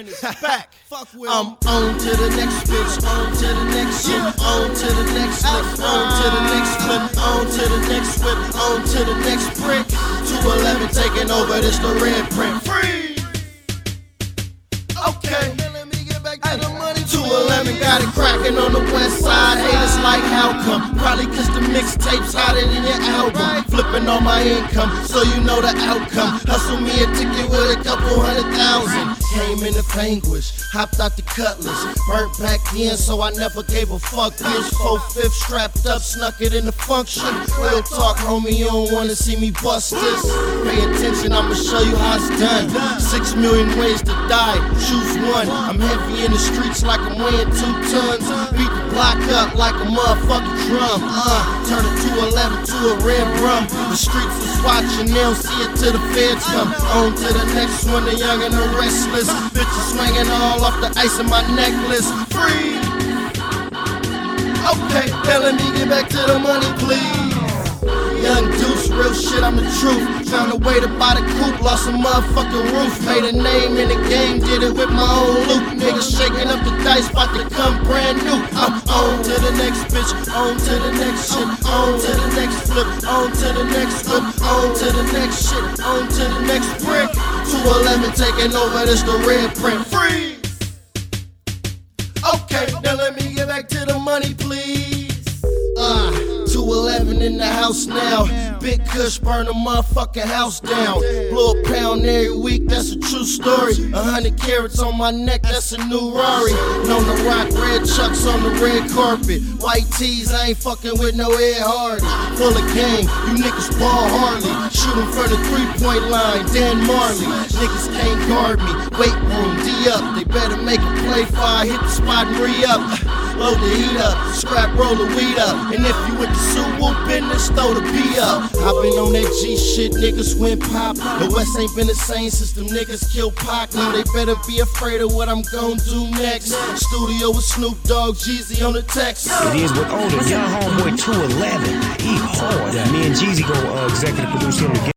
Um, I'm on to the next bitch, on to the next shit, on to the next flip, on to the next flip, on to the next whip, on to the next brick. 211 taking over, this the red print. Free! Okay. 211 got it cracking on the west side. Haters like how come? Probably cause the mixtape's hotter than your album. Flipping on my income, so you know the outcome. Hustle me a ticket with a couple hundred thousand. Came in the anguish, hopped out the cutlass. Burnt back in, so I never gave a fuck. Four fifth strapped up, snuck it in the function. Real talk, homie, you don't wanna see me bust this. Pay attention, I'ma show you how it's done. Six million ways to die, choose one. I'm heavy in the streets like I'm weighing two tons. Beat the block up like a motherfucking drum. Uh, turn a 211 to a red rum. The streets is watching, they don't see it till the feds come. On to the next one, the young and the restless. Bitches swinging all off the ice in my necklace. Free. Okay, let me get back to the money, please. Young Deuce, real shit, I'm the truth. Found a way to buy the coupe, lost a motherfucking roof. Made a name in the game, did it with my own loot. Niggas shaking up the dice, about to come brand new. The next bitch, on to the next shit, on to the next flip, on to the next flip, on to the next shit, on to the next brick. 211 taking over, this the red print. Freeze! Okay, now let me get back to the money, please. Uh, 211 in the house now. Big Kush burn the motherfucking house down. Blow a pound every week, that's a true story. A hundred carats on my neck, that's a new Rari. Known the rock red chucks on the red carpet. White tees, I ain't fucking with no Ed Hardy. Full of game, you niggas ball Harley. Shooting from the three point line, Dan Majerle. Niggas can't guard me. Weight room, D up. They better make a play for I hit the spot and re up. Load the heat up, scrap roll the weed up. And if you with the suit whoop business, throw the P up. i been on that G shit, niggas went pop. The West ain't been the same since them niggas killed Pac. Now they better be afraid of what I'm gon' do next. Studio with Snoop Dogg, Jeezy on the text. It is with older young homeboy 211. He hard. Me and Jeezy go uh, executive produce him together.